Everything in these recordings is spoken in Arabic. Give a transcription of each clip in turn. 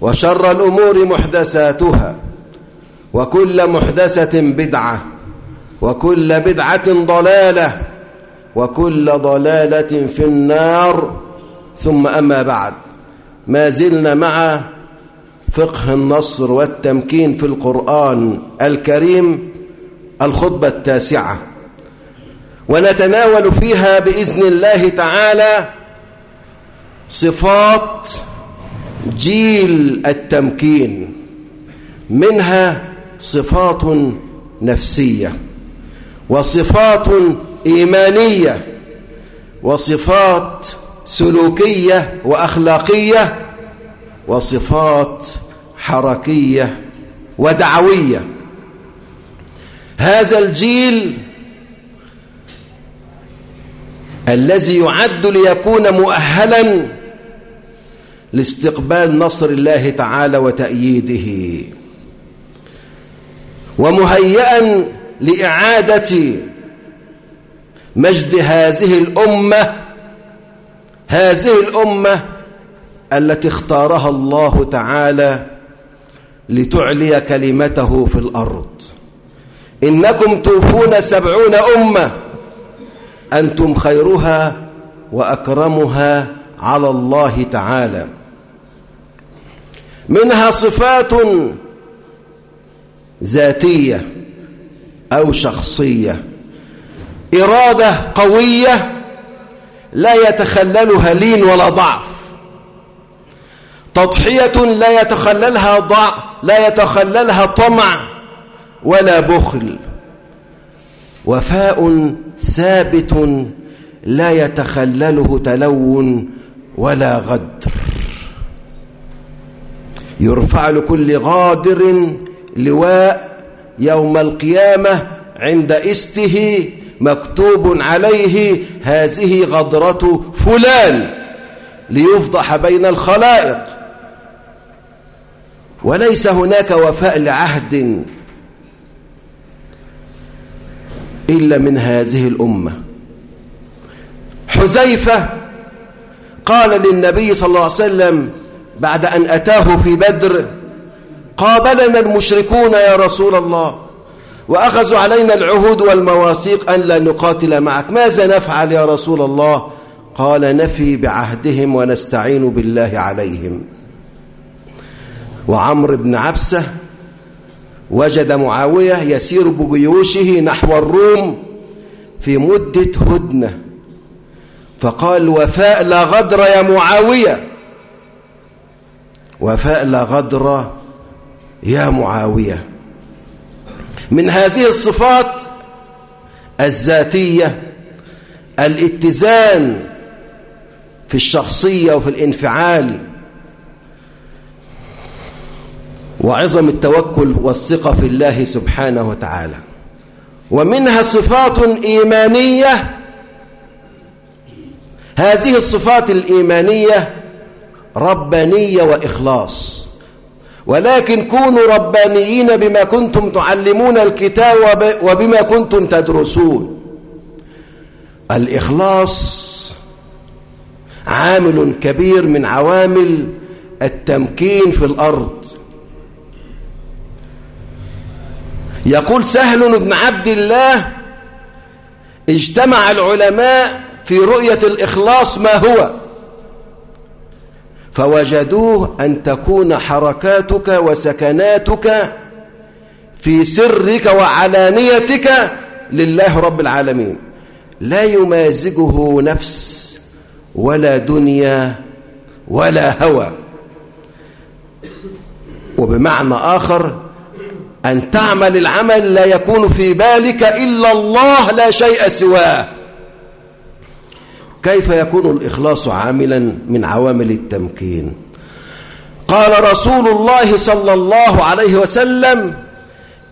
وشر الأمور محدثاتها وكل محدثة بدعة وكل بدعة ضلالة وكل ضلالة في النار. ثم أما بعد ما زلنا مع فقه النصر والتمكين في القرآن الكريم الخطبة التاسعة. ونتناول فيها بإذن الله تعالى صفات جيل التمكين منها صفات نفسية وصفات إيمانية وصفات سلوكية وأخلاقية وصفات حركية ودعوية. هذا الجيل الذي يعد ليكون مؤهلا لاستقبال نصر الله تعالى وتأييده. ومهيئا لإعادة مجد هذه الأمة هذه الأمة التي اختارها الله تعالى لتعلي كلمته في الأرض. إنكم توفون سبعون أمة أنتم خيرها وأكرمها على الله تعالى. منها صفات ذاتية أو شخصية. إرادة قوية لا يتخللها لين ولا ضعف. تضحية لا يتخللها ضع لا يتخللها طمع ولا بخل. وفاء ثابت لا يتخلله تلون ولا غدر. يرفع لكل غادر لواء يوم القيامة عند إسته مكتوب عليه هذه غدرة فلان ليفضح بين الخلائق. وليس هناك وفاء لعهد إلا من هذه الأمة. حذيفة قال للنبي صلى الله عليه وسلم بعد أن أتاه في بدر قابلنا المشركون يا رسول الله وأخذوا علينا العهود والمواثيق أن لا نقاتل معك. ماذا نفعل يا رسول الله؟ قال نفي بعهدهم ونستعين بالله عليهم. وعمر بن عبسة وجد معاوية يسير بجيوشه نحو الروم في مدة هدنة. فقال وفاء لا غدر يا معاوية. وفاء لا غدر يا معاوية. من هذه الصفات الذاتية الاتزان في الشخصية وفي الانفعال وعظم التوكل والثقة في الله سبحانه وتعالى. ومنها صفات إيمانية هذه الصفات الإيمانية ربانية وإخلاص. ولكن كونوا ربانيين بما كنتم تعلمون الكتاب وبما كنتم تدرسون. الإخلاص عامل كبير من عوامل التمكين في الأرض. يقول سهل بن عبد الله اجتمع العلماء في رؤية الإخلاص ما هو؟ فوجدوه أن تكون حركاتك وسكناتك في سرك وعلانيتك لله رب العالمين. لا يمازجه نفس ولا دنيا ولا هوى. وبمعنى آخر أن تعمل العمل لا يكون في بالك إلا الله لا شيء سواه. كيف يكون الإخلاص عاملا من عوامل التمكين؟ قال رسول الله صلى الله عليه وسلم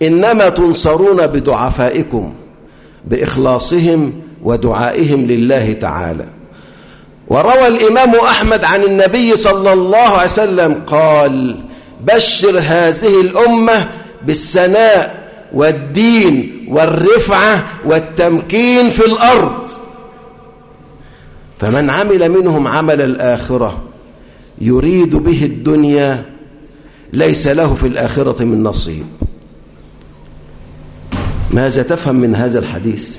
إنما تنصرون بدعفائكم بإخلاصهم ودعائهم لله تعالى. وروى الإمام أحمد عن النبي صلى الله عليه وسلم قال بشر هذه الأمة بالسناء والدين والرفعة والتمكين في الأرض. فمن عمل منهم عمل الآخرة يريد به الدنيا ليس له في الآخرة من نصيب. ماذا تفهم من هذا الحديث؟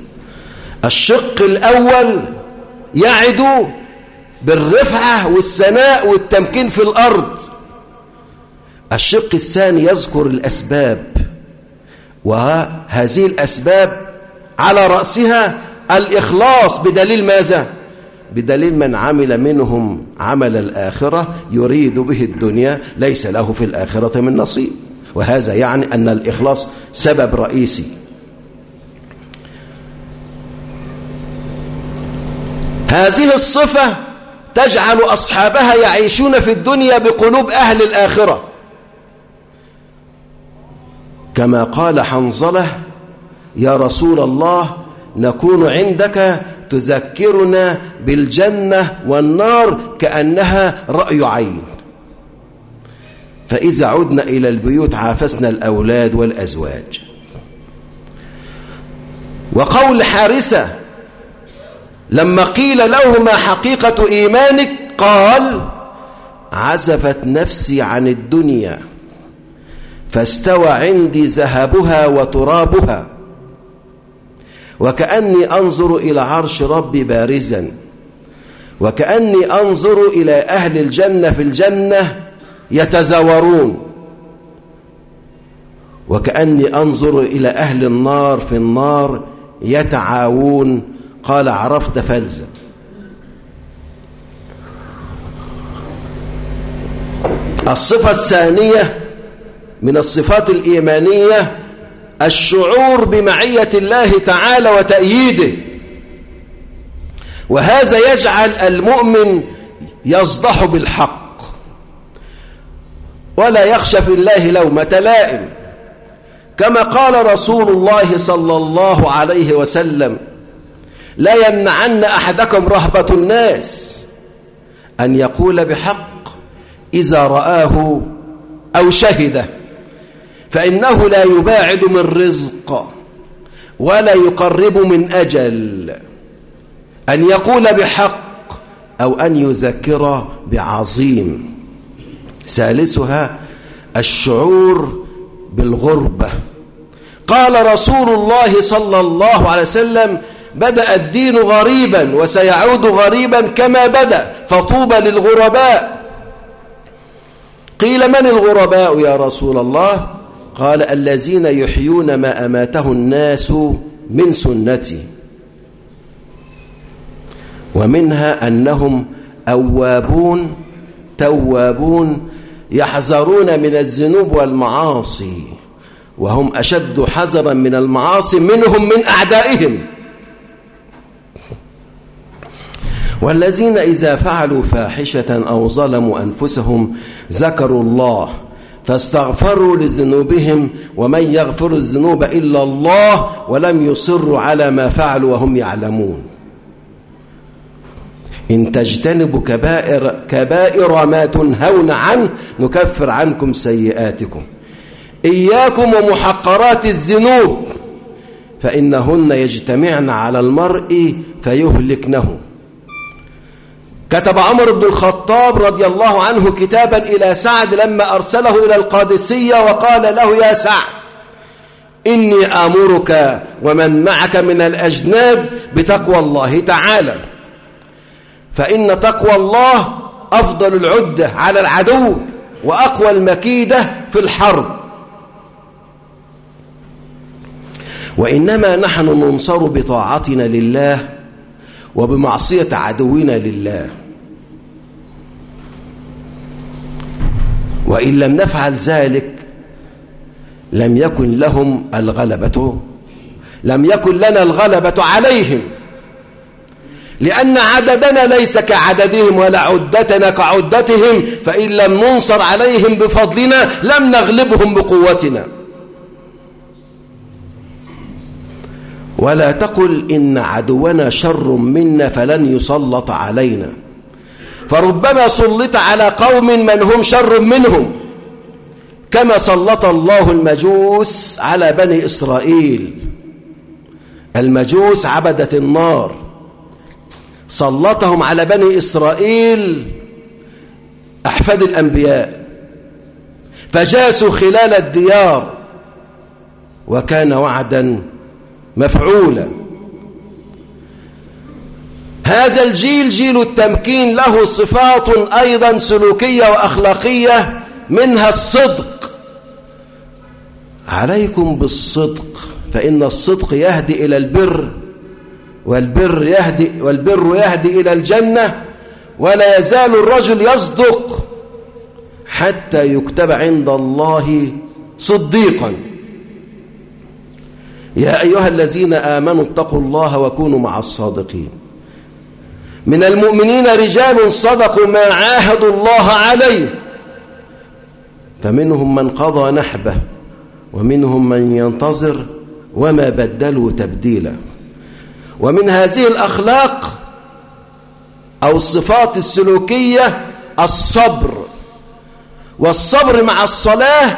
الشق الأول يعد بالرفعة والسناء والتمكين في الأرض. الشق الثاني يذكر الأسباب وهذه الأسباب على رأسها الإخلاص بدليل ماذا؟ بدليل من عمل منهم عمل الآخرة يريد به الدنيا ليس له في الآخرة من نصيب. وهذا يعني أن الإخلاص سبب رئيسي. هذه الصفة تجعل أصحابها يعيشون في الدنيا بقلوب أهل الآخرة. كما قال حنظلة يا رسول الله نكون عندك تذكرنا بالجنة والنار كأنها رأي عين. فإذا عدنا إلى البيوت عافسنا الأولاد والأزواج. وقول حارثة لما قيل له ما حقيقة إيمانك قال عزفت نفسي عن الدنيا فاستوى عندي ذهبها وترابها. وكأني أنظر إلى عرش ربي بارزا. وكأني أنظر إلى أهل الجنة في الجنة يتزاورون. وكأني أنظر إلى أهل النار في النار يتعاون. قال عرفت فلزا الصفة الثانية من الصفات الإيمانية الشعور بمعية الله تعالى وتأييده. وهذا يجعل المؤمن يصدح بالحق. ولا يخشى في الله لومة لائم. كما قال رسول الله صلى الله عليه وسلم لا يمنعن أحدكم رهبة الناس أن يقول بحق إذا رآه أو شهده. فإنه لا يباعد من رزق ولا يقرب من أجل أن يقول بحق أو أن يذكر بعظيم. ثالثها الشعور بالغربة. قال رسول الله صلى الله عليه وسلم بدأ الدين غريبا وسيعود غريبا كما بدأ فطوبى للغرباء. قيل من الغرباء يا رسول الله؟ قال الذين يحيون ما أماته الناس من سنتي ومنها أنهم أوابون توابون يحذرون من الذنوب والمعاصي وهم أشد حذرا من المعاصي منهم من أعدائهم والذين إذا فعلوا فاحشة أو ظلموا أنفسهم ذكروا الله فاستغفروا لذنوبهم ومن يغفر الذنوب إلا الله ولم يصروا على ما فعلوا وهم يعلمون. إن تجتنبوا كبائر, كبائر ما تنهون عنه نكفر عنكم سيئاتكم. إياكم ومحقرات الذنوب. فإنهن يجتمعن على المرء فيهلكنه. كتب عمر بن الخطاب رضي الله عنه كتابا إلى سعد لما أرسله إلى القادسية وقال له يا سعد إني آمرك ومن معك من الأجناد بتقوى الله تعالى فإن تقوى الله أفضل العدة على العدو وأقوى المكيدة في الحرب. وإنما نحن ننصر بطاعتنا لله وبمعصية عدونا لله. وإن لم نفعل ذلك لم يكن لهم الغلبة لم يكن لنا الغلبة عليهم. لأن عددنا ليس كعددهم ولا عدتنا كعدتهم فإن لم ننصر عليهم بفضلنا لم نغلبهم بقوتنا. ولا تقل إن عدونا شر منا فلن يسلط علينا. فربما سلط على قوم من هم شر منهم كما سلط الله المجوس على بني إسرائيل. المجوس عبدة النار. سلطهم على بني إسرائيل أحفاد الأنبياء. فجاسوا خلال الديار وكان وعدا مفعولا هذا الجيل جيل التمكين له صفات أيضا سلوكية وأخلاقية منها الصدق. عليكم بالصدق فإن الصدق يهدي إلى البر والبر يهدي, والبر يهدي إلى الجنة ولا يزال الرجل يصدق حتى يكتب عند الله صديقا. يا أيها الذين آمنوا اتقوا الله وكونوا مع الصادقين. من المؤمنين رجال صدقوا ما عاهدوا الله عليه. فمنهم من قضى نحبه ومنهم من ينتظر وما بدلوا تبديلا. ومن هذه الأخلاق أو الصفات السلوكية الصبر. والصبر مع الصلاة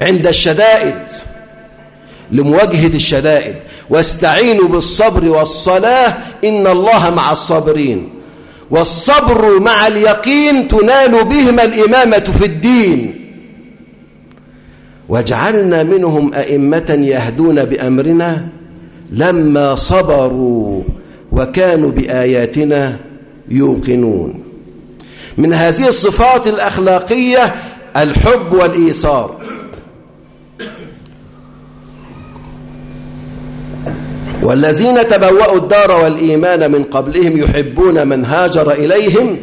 عند الشدائد. لمواجهة الشدائد. واستعينوا بالصبر والصلاة. إن الله مع الصابرين. والصبر مع اليقين تنال بهما الإمامة في الدين. واجعلنا منهم أئمة يهدون بأمرنا لما صبروا وكانوا بآياتنا يوقنون. من هذه الصفات الأخلاقية الحب والإيثار. والذين تبوأوا الدار والإيمان من قبلهم يحبون من هاجر إليهم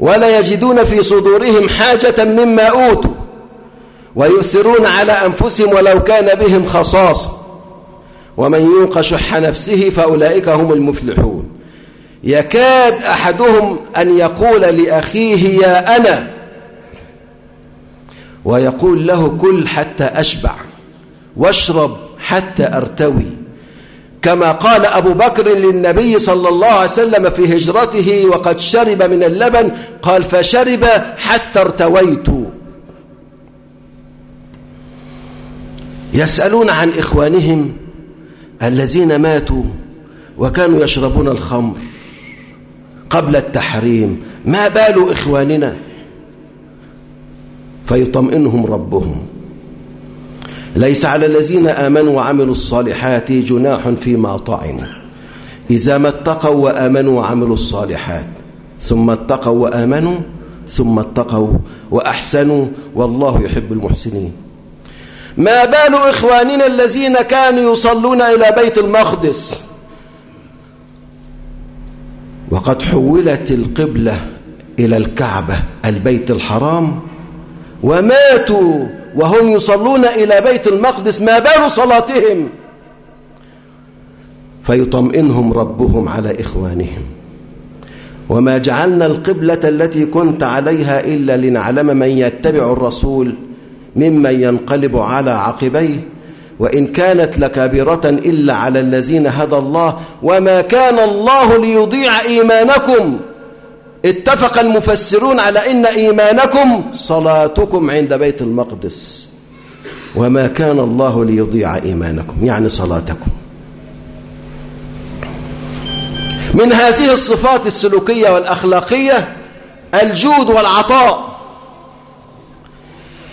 ولا يجدون في صدورهم حاجة مما أوتوا ويؤثرون على أنفسهم ولو كان بهم خصاصة ومن يوق شح نفسه فأولئك هم المفلحون. يكاد أحدهم أن يقول لأخيه يا أنا ويقول له كل حتى أشبع واشرب حتى أرتوي. كما قال أبو بكر للنبي صلى الله عليه وسلم في هجرته وقد شرب من اللبن. قال فشرب حتى ارتويت. يسألون عن إخوانهم الذين ماتوا وكانوا يشربون الخمر قبل التحريم. ما بال إخواننا؟ فيطمئنهم ربهم. ليس على الذين آمنوا وعملوا الصالحات جناح فيما طعموا إذا ما اتقوا وآمنوا وعملوا الصالحات ثم اتقوا وآمنوا ثم اتقوا وأحسنوا والله يحب المحسنين. ما بال إخواننا الذين كانوا يصلون إلى بيت المقدس؟ وقد حولت القبلة إلى الكعبة البيت الحرام وماتوا وهم يصلون إلى بيت المقدس ما بال صلاتهم. فيطمئنهم ربهم على إخوانهم. وما جعلنا القبلة التي كنت عليها إلا لنعلم من يتبع الرسول ممن ينقلب على عقبيه. وإن كانت لكابرة إلا على الذين هدى الله. وما كان الله ليضيع إيمانكم. اتفق المفسرون على إن إيمانكم صلاتكم عند بيت المقدس. وما كان الله ليضيع إيمانكم يعني صلاتكم. من هذه الصفات السلوكية والأخلاقية الجود والعطاء.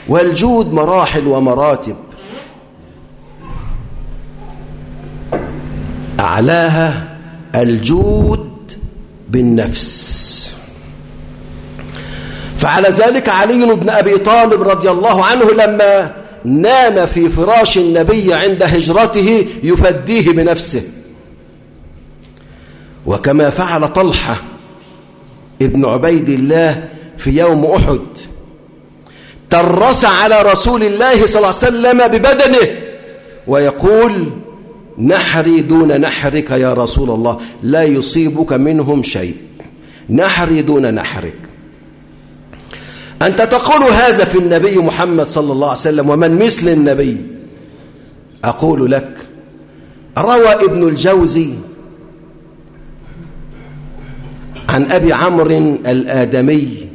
والجود مراحل ومراتب. أعلاها الجود بالنفس. فعلى ذلك علي بن أبي طالب رضي الله عنه لما نام في فراش النبي عند هجرته يفديه بنفسه. وكما فعل طلحة ابن عبيد الله في يوم أحد ترس على رسول الله صلى الله عليه وسلم ببدنه ويقول نحري دون نحرك يا رسول الله لا يصيبك منهم شيء نحري دون نحرك. أنت تقول هذا في النبي محمد صلى الله عليه وسلم ومن مثل النبي. أقول لك روى ابن الجوزي عن أبي عمرو الآدمي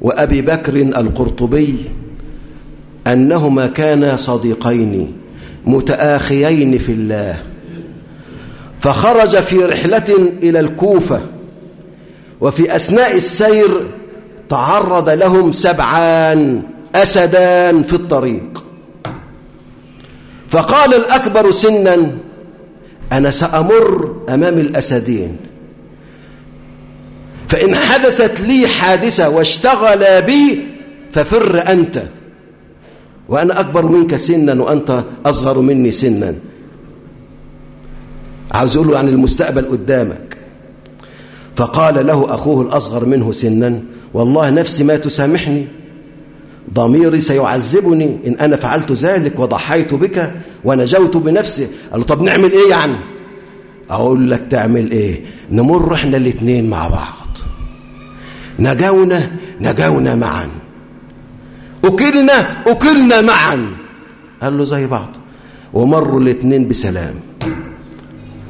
وأبي بكر القرطبي أنهما كانا صديقين متآخيين في الله. فخرج في رحلة إلى الكوفة وفي أثناء السير تعرض لهم سبعان أسدان في الطريق. فقال الأكبر سنا أنا سأمر أمام الأسدين. فإن حدثت لي حادثة واشتغل بي ففر أنت. وأنا أكبر منك سنا وأنت أصغر مني سنا. عاوز أقول له عن المستقبل قدامك. فقال له أخوه الأصغر منه سنا والله نفسي ما تسامحني. ضميري سيعذبني. إن أنا فعلت ذلك وضحيت بك ونجوت بنفسي. قال له طب نعمل إيه يعني؟ أقول لك تعمل إيه؟ نمر إحنا الاثنين مع بعض. نجونا نجونا معا. أكلنا أكلنا معا. قال له زي بعض. ومروا الاثنين بسلام.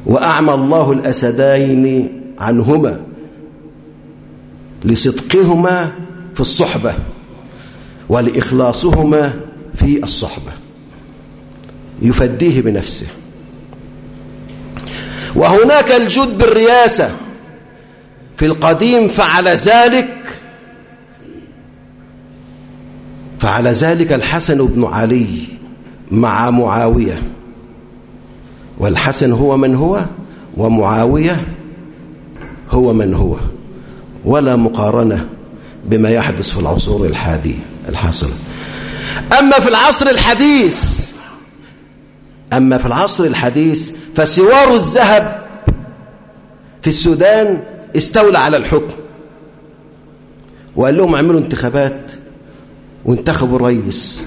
وأعمى الله الأسدين عنهما. لصدقهما في الصحبة ولإخلاصهما في الصحبة. يفديه بنفسه. وهناك الجود بالرياسة. في القديم فعل ذلك فعل ذلك الحسن بن علي مع معاوية. والحسن هو من هو ومعاوية هو من هو. ولا مقارنة بما يحدث في العصور الحادية الحاصلة أما في العصر الحديث أما في العصر الحديث فسوار الذهب في السودان استولى على الحكم. وقال لهم اعملوا انتخابات وانتخبوا الرئيس.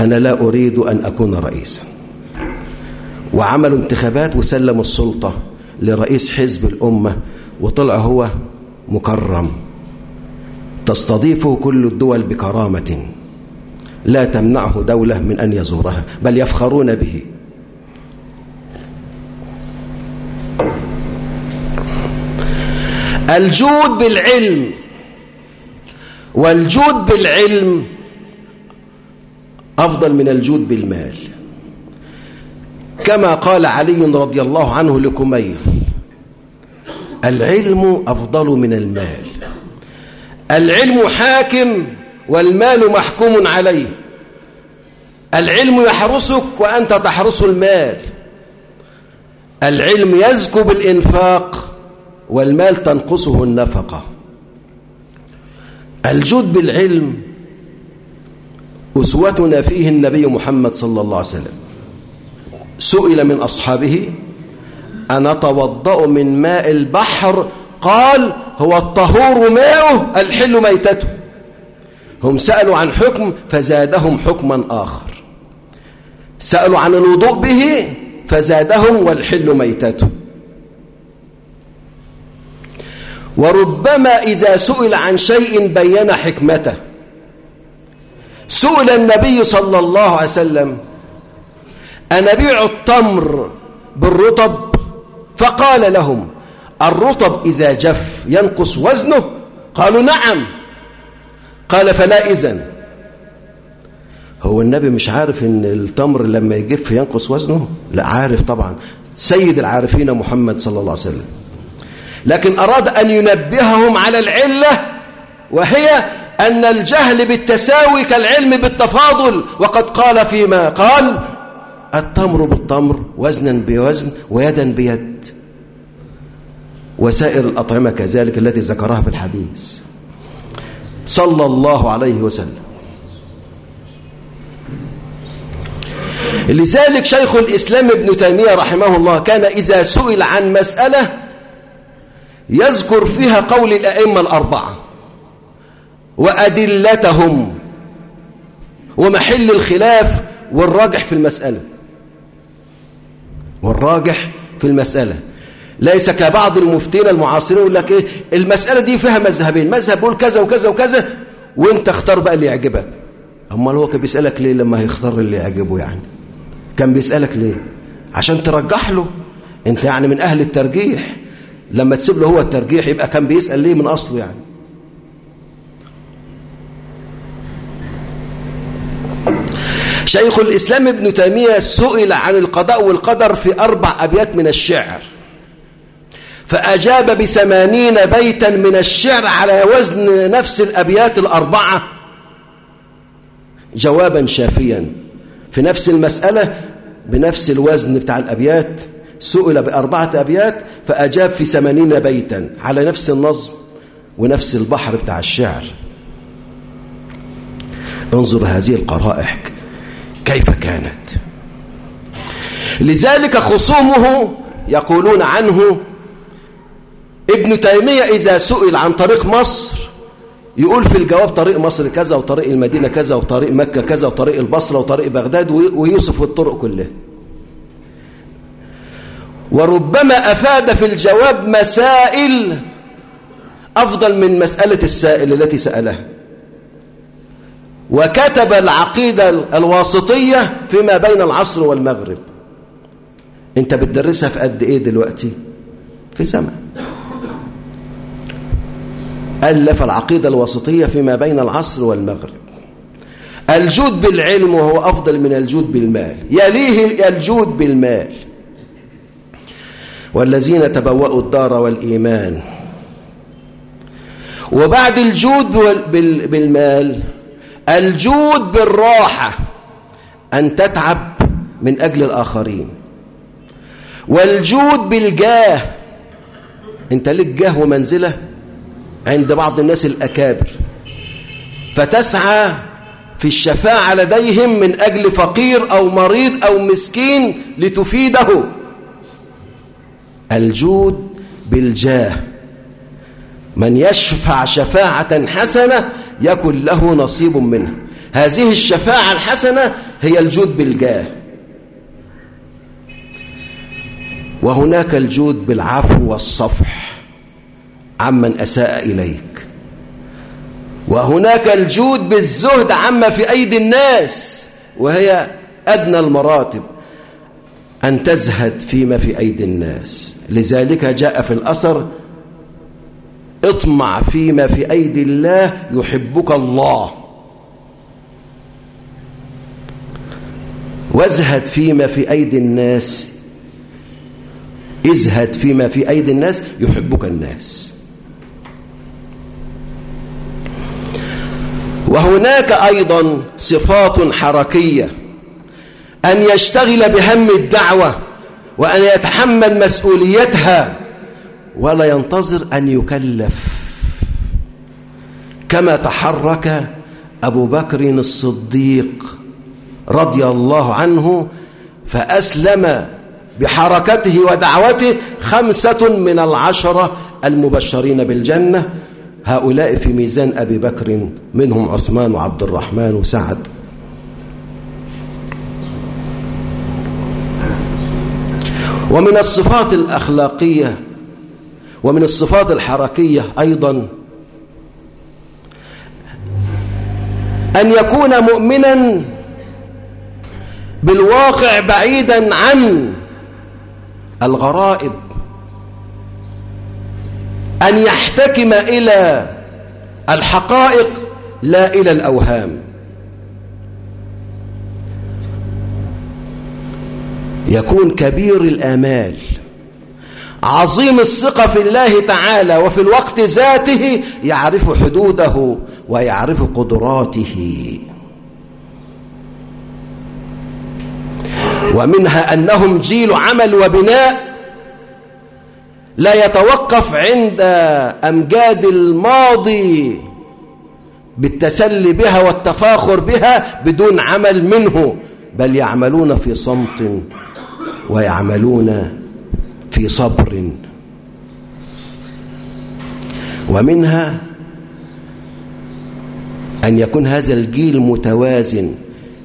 أنا لا أريد أن أكون رئيسا. وعملوا انتخابات وسلموا السلطة لرئيس حزب الأمة وطلع هو مكرم. تستضيفه كل الدول بكرامة. لا تمنعه دولة من أن يزورها بل يفخرون به. الجود بالعلم. والجود بالعلم أفضل من الجود بالمال. كما قال علي رضي الله عنه لكمير العلم أفضل من المال. العلم حاكم والمال محكوم عليه. العلم يحرسك وأنت تحرس المال. العلم يزكو بالإنفاق والمال تنقصه النفقة. الجود بالعلم أسوتنا فيه النبي محمد صلى الله عليه وسلم. سئل من أصحابه أنا توضأ من ماء البحر؟ قال هو الطهور ماؤه الحل ميتته. هم سألوا عن حكم فزادهم حكما آخر. سألوا عن الوضوء به فزادهم والحل ميتته. وربما إذا سئل عن شيء بين حكمته. سئل النبي صلى الله عليه وسلم أنبيع التمر بالرطب؟ فقال لهم الرطب إذا جف ينقص وزنه؟ قالوا نعم. قال فلا إذن. هو النبي مش عارف إن التمر لما يجف ينقص وزنه؟ لا عارف طبعا. سيد العارفين محمد صلى الله عليه وسلم. لكن أراد أن ينبههم على العلة وهي أن الجهل بالتساوي كالعلم بالتفاضل. وقد قال فيما قال التمر بالتمر وزنا بوزن ويدا بيد. وسائر الأطعمة كذلك التي ذكرها في الحديث. صلى الله عليه وسلم. لذلك شيخ الإسلام ابن تيمية رحمه الله كان إذا سئل عن مسألة يذكر فيها قول الأئمة الأربعة وأدلتهم ومحل الخلاف والراجح في المسألة. والراجح في المسألة. ليس كبعض المفتين المعاصرين يقول لك إيه المسألة دي فيها مذهبين مذهب بيقول كذا وكذا وكذا وانت اختار بقى اللي يعجبك. أمال هو كان بيسألك ليه لما هيختار اللي يعجبه يعني؟ كان بيسألك ليه؟ عشان ترجح له. أنت يعني من أهل الترجيح. لما تسيب له هو الترجيح يبقى كان بيسأل ليه من أصله يعني؟ شيخ الإسلام ابن تيمية سئل عن القضاء والقدر في أربع أبيات من الشعر. فأجاب بثمانين بيتا من الشعر على وزن نفس الأبيات الأربعة. جوابا شافيا. في نفس المسألة بنفس الوزن بتاع الأبيات سئل بأربعة أبيات فأجاب في ثمانين بيتا على نفس النظم ونفس البحر بتاع الشعر. انظر هذه القرائح. كيف كانت؟ لذلك خصومه يقولون عنه ابن تيمية إذا سئل عن طريق مصر يقول في الجواب طريق مصر كذا وطريق المدينة كذا وطريق مكة كذا وطريق البصرة وطريق بغداد ويوسف الطرق كلها. وربما أفاد في الجواب مسائل أفضل من مسألة السائل التي سألها. وكتب العقيدة الواسطية فيما بين العصر والمغرب. انت بتدرسها في قد إيه دلوقتي؟ في زمن ألف العقيدة الوسطية فيما بين العصر والمغرب. الجود بالعلم وهو أفضل من الجود بالمال. يليه الجود بالمال. والذين تبوأوا الدار والإيمان. وبعد الجود بالمال الجود بالراحة أن تتعب من أجل الآخرين. والجود بالجاه أنت لك جاه ومنزلة عند بعض الناس الأكابر. فتسعى في الشفاعة لديهم من أجل فقير أو مريض أو مسكين لتفيده. الجود بالجاه. من يشفع شفاعة حسنة يكن له نصيب منها هذه الشفاعة الحسنة هي الجود بالجاه. وهناك الجود بالعفو والصفح عمن أساء إليك. وهناك الجود بالزهد عما في أيدي الناس وهي أدنى المراتب أن تزهد فيما في أيدي الناس. لذلك جاء في الأثر اطمع فيما في أيدي الله يحبك الله. وازهد فيما في أيدي الناس. ازهد فيما في أيدي الناس يحبك الناس. وهناك أيضا صفات حركية. أن يشتغل بهم الدعوة وأن يتحمل مسؤوليتها. ولا ينتظر أن يكلف. كما تحرك أبو بكر الصديق رضي الله عنه فأسلم بحركته ودعوته خمسة من العشرة المبشرين بالجنة. هؤلاء في ميزان أبي بكر منهم عثمان وعبد الرحمن وسعد. ومن الصفات الأخلاقية ومن الصفات الحركية أيضا أن يكون مؤمنا بالواقع بعيدا عن الغرائب أن يحتكم إلى الحقائق لا إلى الأوهام. يكون كبير الآمال عظيم الثقة في الله تعالى وفي الوقت ذاته يعرف حدوده ويعرف قدراته. ومنها أنهم جيل عمل وبناء لا يتوقف عند أمجاد الماضي بالتسلي بها والتفاخر بها بدون عمل منه بل يعملون في صمت ويعملون في صبر. ومنها أن يكون هذا الجيل متوازن.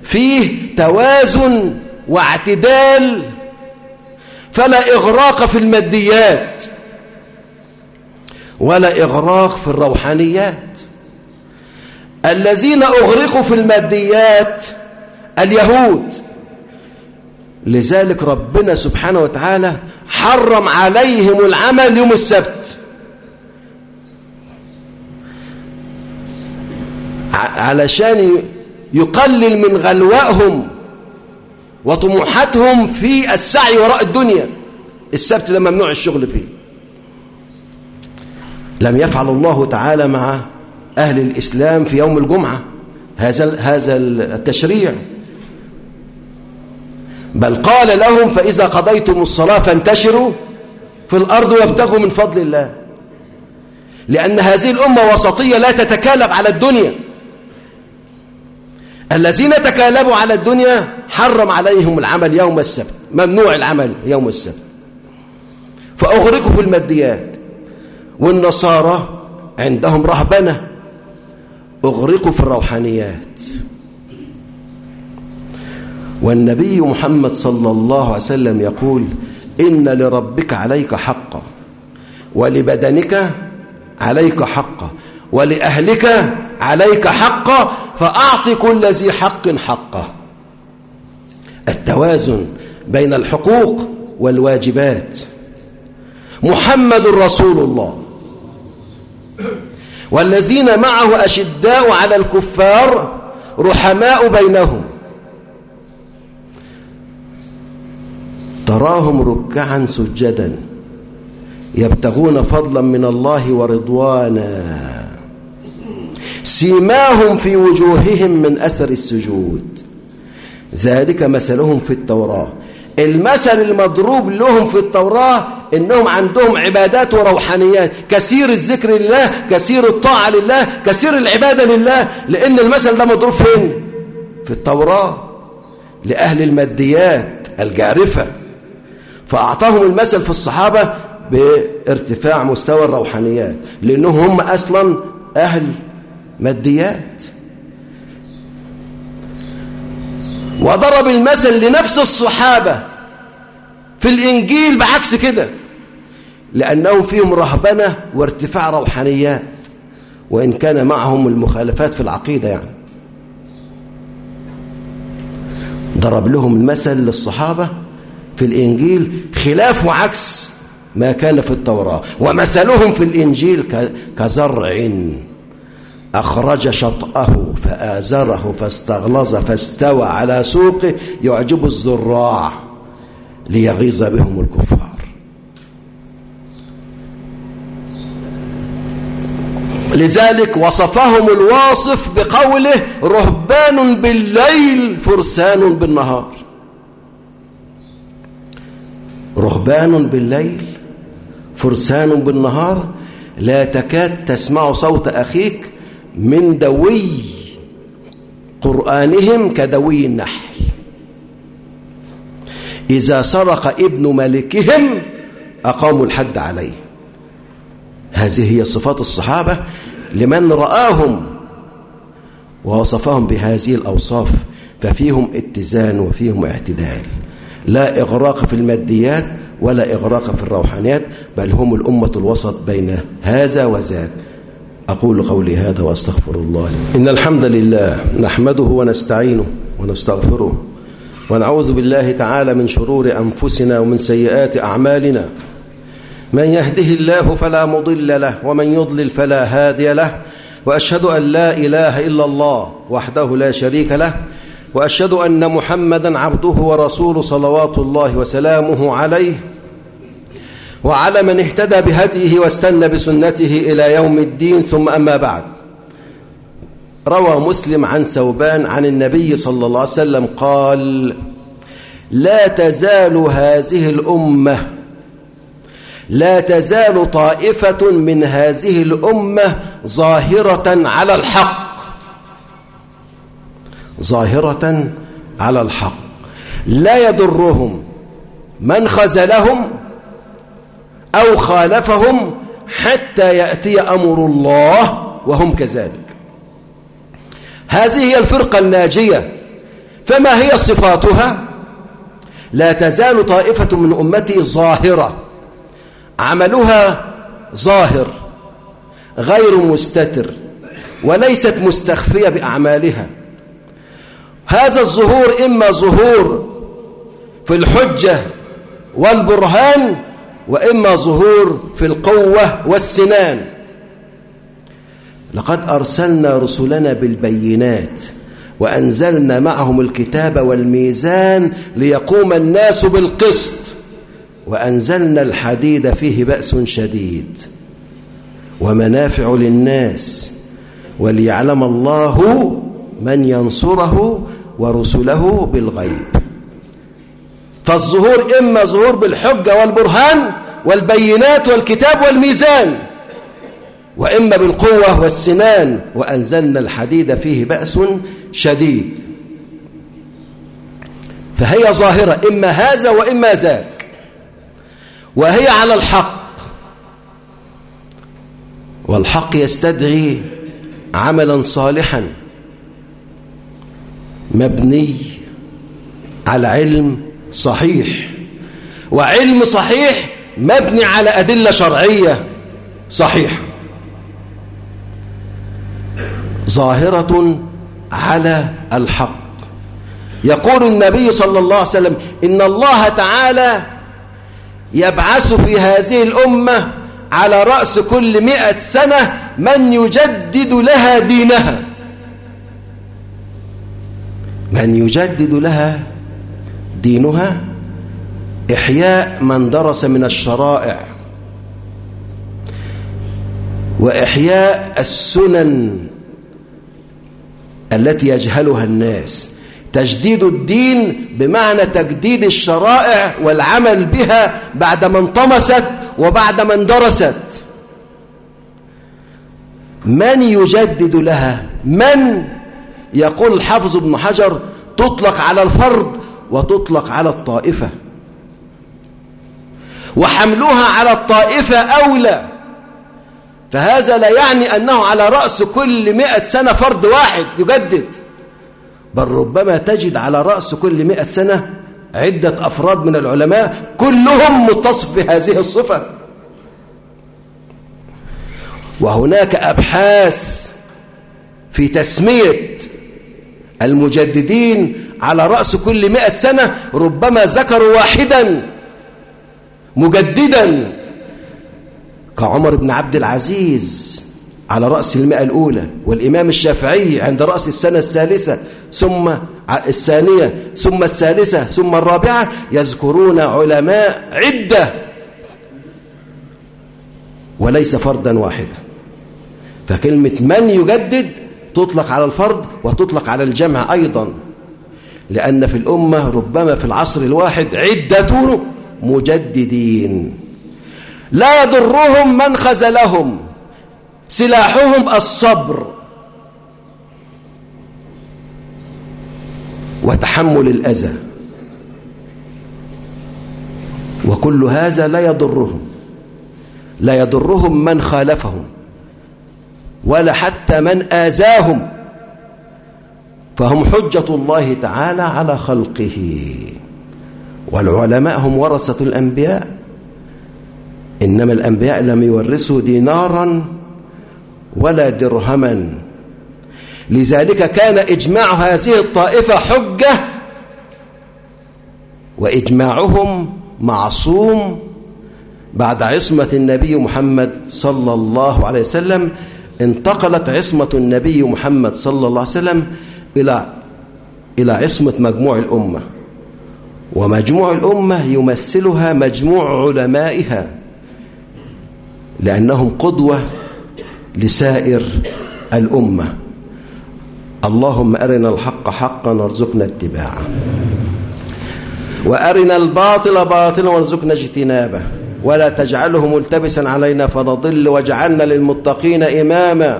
فيه توازن واعتدال. فلا إغراق في الماديات. ولا إغراق في الروحانيات. الذين أغرقوا في الماديات اليهود. لذلك ربنا سبحانه وتعالى حرم عليهم العمل يوم السبت. علشان يقلل من غلوائهم وطموحاتهم في السعي وراء الدنيا. السبت ده ممنوع الشغل فيه. لم يفعل الله تعالى مع أهل الإسلام في يوم الجمعة. هذا هذا التشريع. بل قال لهم فإذا قضيتم الصلاة فانتشروا في الأرض وابتغوا من فضل الله. لأن هذه الأمة وسطية لا تتكالب على الدنيا. الذين تكالبوا على الدنيا حرم عليهم العمل يوم السبت ممنوع العمل يوم السبت. فأغرقوا في الماديات. والنصارى عندهم رهبنة. أغرقوا في الروحانيات. والنبي محمد صلى الله عليه وسلم يقول إن لربك عليك حقا ولبدنك عليك حقا ولأهلك عليك حقا فأعط كل ذي حق حقه التوازن بين الحقوق والواجبات. محمد رسول الله. والذين معه أشداء على الكفار رحماء بينهم. تراهم ركعا سجدا يبتغون فضلا من الله ورضوانا. سيماهم في وجوههم من أثر السجود. ذلك مثلهم في التوراة. المثل المضروب لهم في التوراة إنهم عندهم عبادات وروحانيات. كثير الذكر لله كثير الطاعة لله كثير العبادة لله. لأن المثل ده مضروب فين؟ في التوراة. لأهل الماديات الجارفة. فأعطاهم المثل في الصحابة بارتفاع مستوى الروحانيات لأنهم هم أصلا أهل ماديات. وضرب المثل لنفس الصحابة في الإنجيل بعكس كده لأنهم فيهم رهبنة وارتفاع روحانيات وإن كان معهم المخالفات في العقيدة يعني. ضرب لهم المثل للصحابة في الإنجيل خلاف وعكس ما كان في التوراة ومثلهم في الإنجيل كزرع أخرج شطأه فآزره فاستغلظ فاستوى على سوقه يعجب الزراع ليغيظ بهم الكفار. لذلك وصفهم الواصف بقوله رهبان بالليل فرسان بالنهار. رهبان بالليل فرسان بالنهار لا تكاد تسمع صوت أخيك من دوي قرآنهم كدوي النحل. إذا سرق ابن ملكهم أقاموا الحد عليه. هذه هي صفات الصحابة لمن رآهم ووصفهم بهذه الأوصاف ففيهم اتزان وفيهم اعتدال. لا إغراق في الماديات ولا إغراق في الروحانيات بل هم الأمة الوسط بين هذا وذاك أقول قولي هذا وأستغفر الله لي. إن الحمد لله نحمده ونستعينه ونستغفره ونعوذ بالله تعالى من شرور أنفسنا ومن سيئات أعمالنا من يهده الله فلا مضل له ومن يضلل فلا هادي له وأشهد أن لا إله إلا الله وحده لا شريك له وأشهد أن محمدا عبده ورسوله صلوات الله وسلامه عليه وعلى من اهتدى بهديه واستنى بسنته إلى يوم الدين ثم أما بعد. روى مسلم عن ثوبان عن النبي صلى الله عليه وسلم قال لا تزال هذه الأمة لا تزال طائفة من هذه الأمة ظاهرة على الحق. ظاهرة على الحق. لا يضرهم من خزلهم أو خالفهم حتى يأتي أمر الله وهم كذلك. هذه هي الفرقة الناجية. فما هي صفاتها؟ لا تزال طائفة من أمتي ظاهرة. عملها ظاهر غير مستتر وليست مستخفية بأعمالها. هذا الظهور إما ظهور في الحجة والبرهان وإما ظهور في القوة والسنان. لقد أرسلنا رسلنا بالبينات وأنزلنا معهم الكتاب والميزان ليقوم الناس بالقسط وأنزلنا الحديد فيه بأس شديد. ومنافع للناس وليعلم الله من ينصره ورسله بالغيب. فالظهور إما ظهور بالحجة والبرهان والبينات والكتاب والميزان وإما بالقوة والسنان وأنزلنا الحديد فيه بأس شديد. فهي ظاهرة إما هذا وإما ذاك. وهي على الحق. والحق يستدعي عملا صالحا. مبني على علم صحيح. وعلم صحيح مبني على أدلة شرعية صحيحة. ظاهرة على الحق. يقول النبي صلى الله عليه وسلم إن الله تعالى يبعث في هذه الأمة على رأس كل مئة سنة من يجدد لها دينها. من يجدد لها دينها إحياء من درس من الشرائع وإحياء السنن التي يجهلها الناس. تجديد الدين بمعنى تجديد الشرائع والعمل بها بعد ما انطمست وبعد ما اندرست من يجدد لها؟ من يقول الحافظ ابن حجر تطلق على الفرد وتطلق على الطائفة. وحملها على الطائفة أولى. فهذا لا يعني أنه على رأس كل مئة سنة فرد واحد يجدد. بل ربما تجد على رأس كل مئة سنة عدة أفراد من العلماء كلهم متصف بهذه الصفة. وهناك أبحاث في تسمية المجددين على رأس كل مئة سنة ربما ذكروا واحدا مجددا كعمر بن عبد العزيز على رأس المئة الأولى والإمام الشافعي عند رأس السنة الثالثة ثم الثانية ثم الثالثة ثم الرابعة يذكرون علماء عدة. وليس فردا واحدا. فكلمة من يجدد تطلق على الفرد وتطلق على الجمع أيضا. لأن في الأمة ربما في العصر الواحد عدة مجددين. لا يضرهم من خزلهم. سلاحهم الصبر. وتحمل الأذى. وكل هذا لا يضرهم. لا يضرهم من خالفهم. ولا حتى من آذاهم. فهم حجة الله تعالى على خلقه. والعلماء هم ورثة الأنبياء. إنما الأنبياء لم يورثوا دينارا ولا درهما. لذلك كان إجماع هذه الطائفة حجة وإجماعهم معصوم. بعد عصمة النبي محمد صلى الله عليه وسلم انتقلت عصمة النبي محمد صلى الله عليه وسلم إلى إلى عصمة مجموع الأمة. ومجموع الأمة يمثلها مجموع علمائها لأنهم قدوة لسائر الأمة. اللهم أرنا الحق حقا وارزقنا اتباعه. وأرنا الباطل باطلا وارزقنا اجتنابه. ولا تجعله ملتبسا علينا فنضل واجعلنا للمتقين إماما.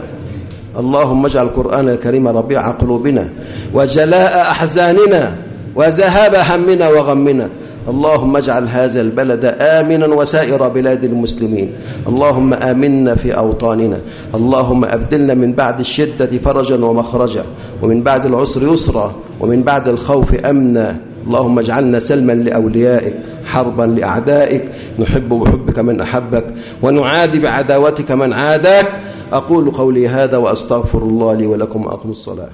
اللهم اجعل القرآن الكريم ربيع قلوبنا وجلاء أحزاننا وذهاب همنا وغمنا. اللهم اجعل هذا البلد آمنا وسائر بلاد المسلمين. اللهم آمنا في أوطاننا. اللهم أبدلنا من بعد الشدة فرجا ومخرجا ومن بعد العسر يسرا ومن بعد الخوف أمنا. اللهم اجعلنا سلما لأوليائك حربا لأعدائك نحب بحبك من أحبك ونعادي بعداوتك من عاداك. أقول قولي هذا وأستغفر الله لي ولكم أقم الصلاة.